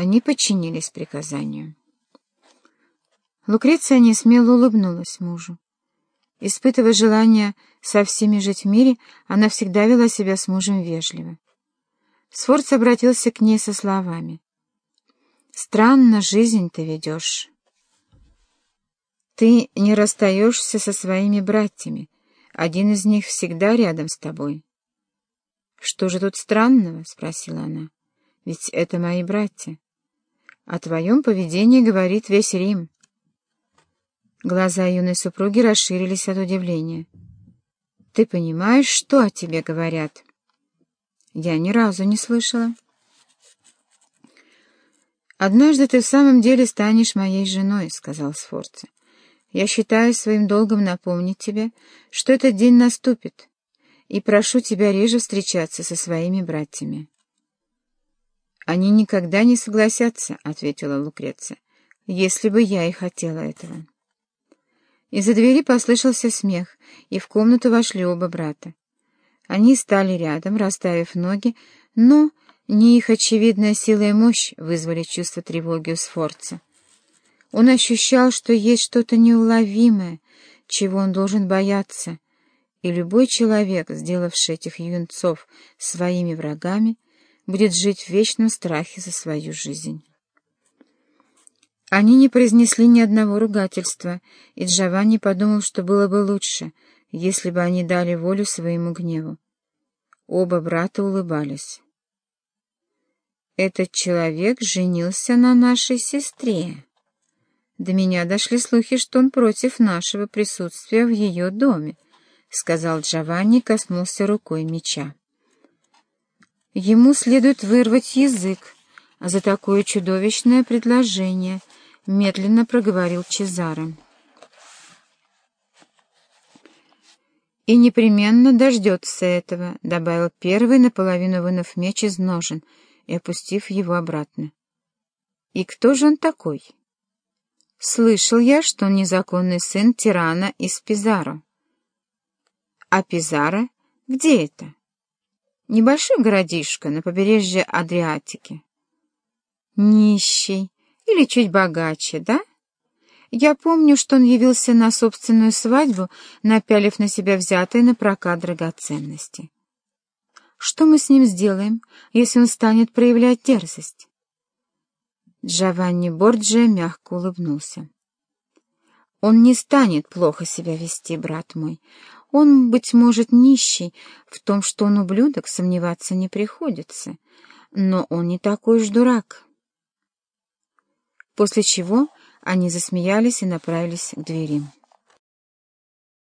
Они подчинились приказанию. Лукреция несмело улыбнулась мужу. Испытывая желание со всеми жить в мире, она всегда вела себя с мужем вежливо. Сфорц обратился к ней со словами. «Странно жизнь ты ведешь. Ты не расстаешься со своими братьями. Один из них всегда рядом с тобой». «Что же тут странного?» — спросила она. «Ведь это мои братья. О твоем поведении говорит весь Рим». Глаза юной супруги расширились от удивления. «Ты понимаешь, что о тебе говорят?» «Я ни разу не слышала». «Однажды ты в самом деле станешь моей женой», — сказал Сфорца. «Я считаю своим долгом напомнить тебе, что этот день наступит, и прошу тебя реже встречаться со своими братьями». «Они никогда не согласятся», — ответила Лукреция, — «если бы я и хотела этого». Из-за двери послышался смех, и в комнату вошли оба брата. Они стали рядом, расставив ноги, но не их очевидная сила и мощь вызвали чувство тревоги у Сфорца. Он ощущал, что есть что-то неуловимое, чего он должен бояться, и любой человек, сделавший этих юнцов своими врагами, будет жить в вечном страхе за свою жизнь. Они не произнесли ни одного ругательства, и Джованни подумал, что было бы лучше, если бы они дали волю своему гневу. Оба брата улыбались. «Этот человек женился на нашей сестре. До меня дошли слухи, что он против нашего присутствия в ее доме», — сказал Джованни, коснулся рукой меча. «Ему следует вырвать язык за такое чудовищное предложение», — медленно проговорил Чезаро. «И непременно дождется этого», — добавил первый, наполовину вынув меч из ножен и опустив его обратно. «И кто же он такой?» «Слышал я, что он незаконный сын тирана из Пизаро». «А Пизаро? Где это?» «Небольшой городишко на побережье Адриатики». «Нищий», или чуть богаче, да? Я помню, что он явился на собственную свадьбу, напялив на себя взятые на прокат драгоценности. Что мы с ним сделаем, если он станет проявлять дерзость? Джованни Борджиа мягко улыбнулся. Он не станет плохо себя вести, брат мой. Он, быть может, нищий, в том, что он ублюдок, сомневаться не приходится. Но он не такой уж дурак после чего они засмеялись и направились к двери.